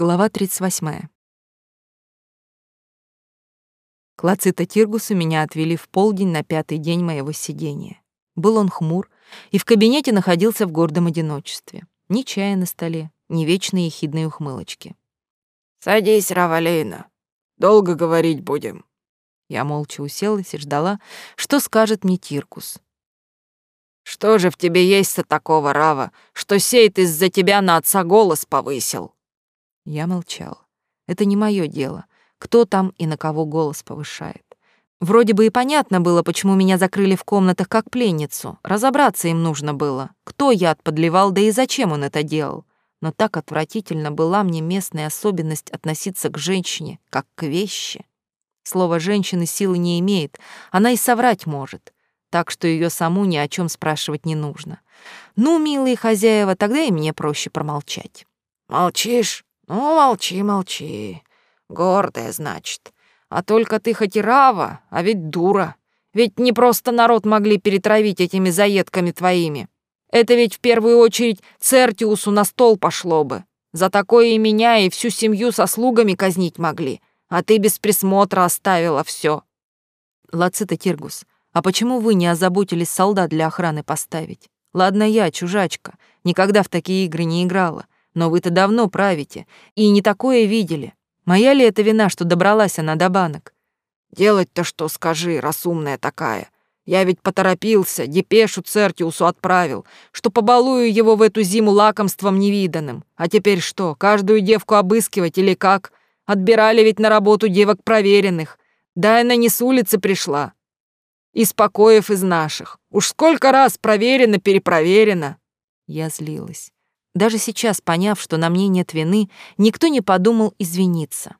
Глава 38. К Лацита Тиргусу меня отвели в полдень на пятый день моего сидения. Был он хмур и в кабинете находился в гордом одиночестве. Ни чая на столе, ни вечной ехидной ухмылочки. «Садись, Равалина. Долго говорить будем». Я молча уселась и ждала, что скажет мне Тиркус. «Что же в тебе есть-то такого, Рава, что сейт из-за тебя на отца голос повысил?» Я молчал. Это не мое дело, кто там и на кого голос повышает. Вроде бы и понятно было, почему меня закрыли в комнатах как пленницу. Разобраться им нужно было, кто яд подливал, да и зачем он это делал. Но так отвратительно была мне местная особенность относиться к женщине, как к вещи. Слово «женщины» силы не имеет, она и соврать может, так что ее саму ни о чем спрашивать не нужно. Ну, милые хозяева, тогда и мне проще промолчать. «Молчишь? Ну, молчи, молчи. Гордая, значит. А только ты хоть и рава, а ведь дура. Ведь не просто народ могли перетравить этими заедками твоими. Это ведь в первую очередь Цертиусу на стол пошло бы. За такое и меня, и всю семью со слугами казнить могли. А ты без присмотра оставила все. Лацита Тиргус, а почему вы не озаботились солдат для охраны поставить? Ладно я, чужачка, никогда в такие игры не играла. Но вы-то давно правите, и не такое видели. Моя ли это вина, что добралась она до банок? Делать-то что, скажи, разумная такая. Я ведь поторопился, депешу Цертиусу отправил, что побалую его в эту зиму лакомством невиданным. А теперь что, каждую девку обыскивать или как? Отбирали ведь на работу девок проверенных. Да она не с улицы пришла. Из покоев из наших. Уж сколько раз проверено, перепроверено. Я злилась. Даже сейчас, поняв, что на мне нет вины, никто не подумал извиниться.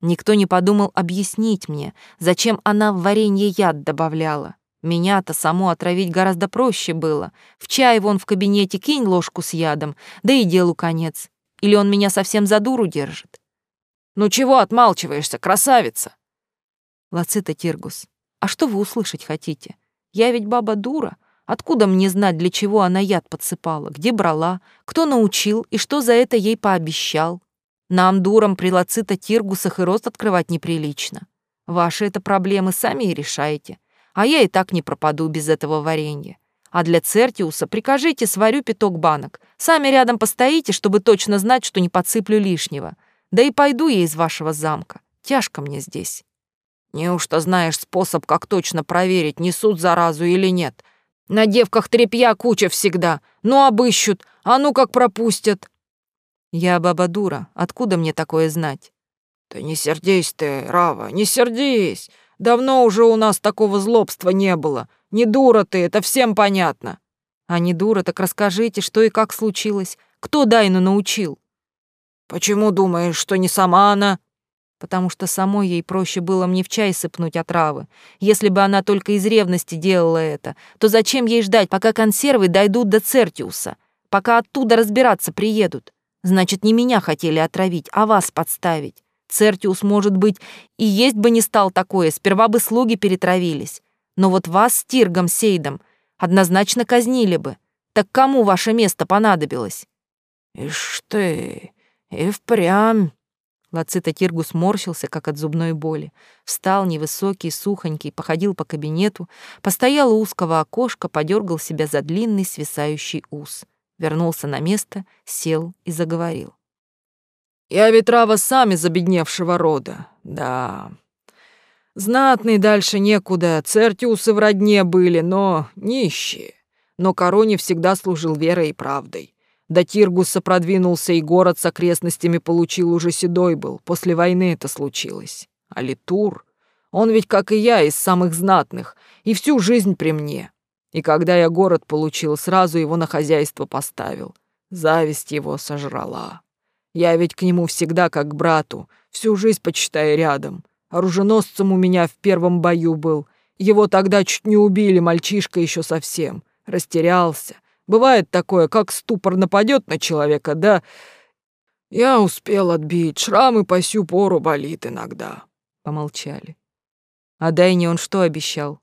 Никто не подумал объяснить мне, зачем она в варенье яд добавляла. Меня-то само отравить гораздо проще было. В чай вон в кабинете кинь ложку с ядом, да и делу конец. Или он меня совсем за дуру держит? Ну чего отмалчиваешься, красавица? Лацита Тиргус, а что вы услышать хотите? Я ведь баба дура, Откуда мне знать, для чего она яд подсыпала, где брала, кто научил и что за это ей пообещал? Нам, дурам, при лацита Тиргусах и рост открывать неприлично. Ваши это проблемы сами и решаете. А я и так не пропаду без этого варенья. А для Цертиуса прикажите, сварю пяток банок. Сами рядом постоите, чтобы точно знать, что не подсыплю лишнего. Да и пойду я из вашего замка. Тяжко мне здесь. Неужто знаешь способ, как точно проверить, несут заразу или нет? На девках тряпья куча всегда. Ну, обыщут, а ну как пропустят. Я баба дура, откуда мне такое знать? Да не сердись ты, Рава, не сердись. Давно уже у нас такого злобства не было. Не дура ты, это всем понятно. А не дура, так расскажите, что и как случилось. Кто Дайну научил? Почему думаешь, что не сама она? Потому что самой ей проще было мне в чай сыпнуть отравы. Если бы она только из ревности делала это, то зачем ей ждать, пока консервы дойдут до Цертиуса, пока оттуда разбираться приедут? Значит, не меня хотели отравить, а вас подставить. Цертиус, может быть, и есть бы не стал такое, сперва бы слуги перетравились. Но вот вас с Тиргом Сейдом однозначно казнили бы. Так кому ваше место понадобилось? Ишь ты, и впрямь Лацита Тиргу сморщился, как от зубной боли. Встал невысокий, сухонький, походил по кабинету, постоял у узкого окошка, подергал себя за длинный свисающий ус. Вернулся на место, сел и заговорил. «Я ветрава сами забедневшего рода, да. Знатный дальше некуда, цертиусы в родне были, но нищие. Но короне всегда служил верой и правдой. До Тиргуса продвинулся, и город с окрестностями получил уже седой был. После войны это случилось. А Литур, он ведь, как и я, из самых знатных, и всю жизнь при мне. И когда я город получил, сразу его на хозяйство поставил. Зависть его сожрала. Я ведь к нему всегда как к брату, всю жизнь почитая рядом. Оруженосцем у меня в первом бою был. Его тогда чуть не убили, мальчишка еще совсем. Растерялся. Бывает такое, как ступор нападет на человека, да... Я успел отбить, шрамы по сю пору болит иногда. Помолчали. А Дайне он что обещал?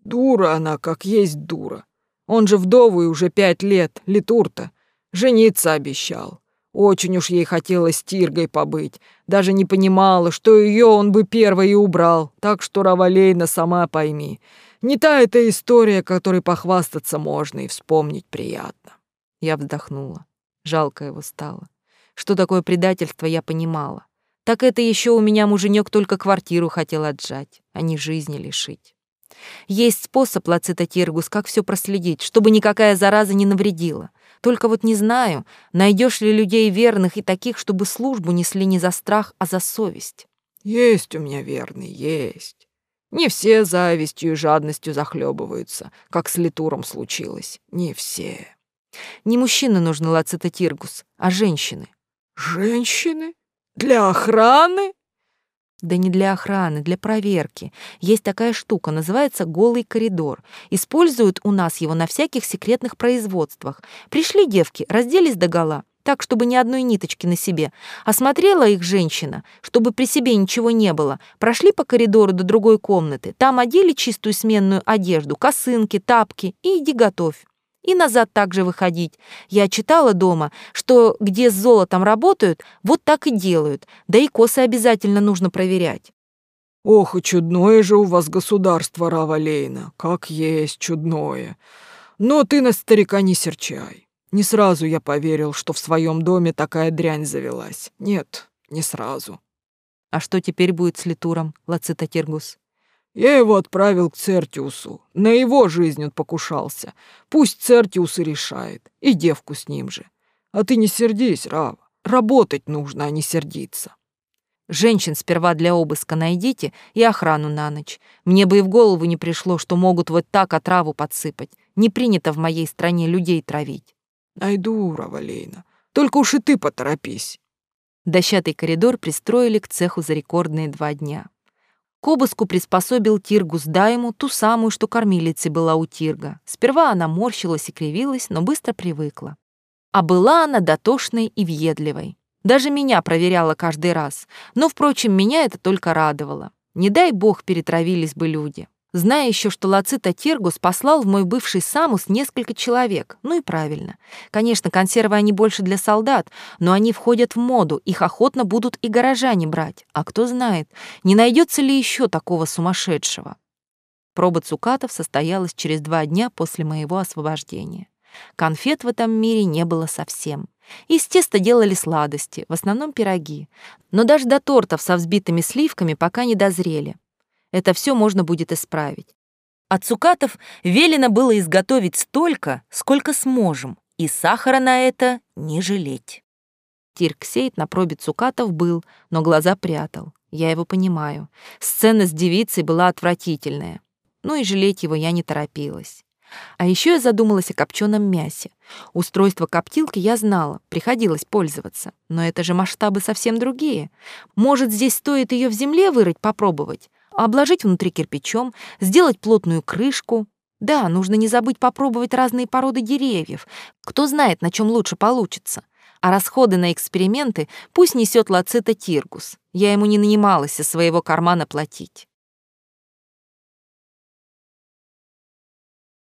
Дура она, как есть дура. Он же вдовый уже пять лет, литур-то. Жениться обещал. Очень уж ей хотелось Тиргой побыть. Даже не понимала, что ее он бы первой и убрал. Так что, Равалейна, сама пойми. Не та эта история, которой похвастаться можно и вспомнить приятно. Я вздохнула. Жалко его стало. Что такое предательство, я понимала. Так это еще у меня муженек только квартиру хотел отжать, а не жизни лишить. Есть способ, Лацита Тиргус, как все проследить, чтобы никакая зараза не навредила. Только вот не знаю, найдешь ли людей верных и таких, чтобы службу несли не за страх, а за совесть. Есть у меня верный, есть. Не все завистью и жадностью захлебываются, как с Литуром случилось. Не все. Не мужчины нужны, Лацита Тиргус, а женщины. Женщины? Для охраны? Да не для охраны, для проверки. Есть такая штука, называется голый коридор. Используют у нас его на всяких секретных производствах. Пришли девки, разделись догола, так, чтобы ни одной ниточки на себе. Осмотрела их женщина, чтобы при себе ничего не было. Прошли по коридору до другой комнаты. Там одели чистую сменную одежду, косынки, тапки и иди готовь и назад также выходить. Я читала дома, что где с золотом работают, вот так и делают, да и косы обязательно нужно проверять. Ох, и чудное же у вас государство, Равалейна, как есть чудное. Но ты на старика не серчай. Не сразу я поверил, что в своем доме такая дрянь завелась. Нет, не сразу. А что теперь будет с Литуром, Лацита Тиргус? Я его отправил к Цертиусу. На его жизнь он покушался. Пусть Цертиус и решает. И девку с ним же. А ты не сердись, Рава. Работать нужно, а не сердиться. Женщин сперва для обыска найдите и охрану на ночь. Мне бы и в голову не пришло, что могут вот так отраву подсыпать. Не принято в моей стране людей травить. Найду, Равалейна. Только уж и ты поторопись. Дощатый коридор пристроили к цеху за рекордные два дня. К обыску приспособил Тиргус Дайму, ту самую, что кормилицей была у Тирга. Сперва она морщилась и кривилась, но быстро привыкла. А была она дотошной и въедливой. Даже меня проверяла каждый раз. Но, впрочем, меня это только радовало. Не дай бог перетравились бы люди. Зная еще, что Лацита Тергус послал в мой бывший Самус несколько человек. Ну и правильно. Конечно, консервы они больше для солдат, но они входят в моду, их охотно будут и горожане брать. А кто знает, не найдется ли еще такого сумасшедшего. Проба цукатов состоялась через два дня после моего освобождения. Конфет в этом мире не было совсем. Из теста делали сладости, в основном пироги. Но даже до тортов со взбитыми сливками пока не дозрели. Это все можно будет исправить. От цукатов велено было изготовить столько, сколько сможем, и сахара на это не жалеть. Тирксейт на пробе цукатов был, но глаза прятал. Я его понимаю. Сцена с девицей была отвратительная. Ну и жалеть его я не торопилась. А еще я задумалась о копченом мясе. Устройство коптилки я знала, приходилось пользоваться. Но это же масштабы совсем другие. Может, здесь стоит ее в земле вырыть, попробовать? Обложить внутри кирпичом, сделать плотную крышку. Да, нужно не забыть попробовать разные породы деревьев. Кто знает, на чем лучше получится. А расходы на эксперименты пусть несет Лацита Тиргус. Я ему не нанималась из своего кармана платить.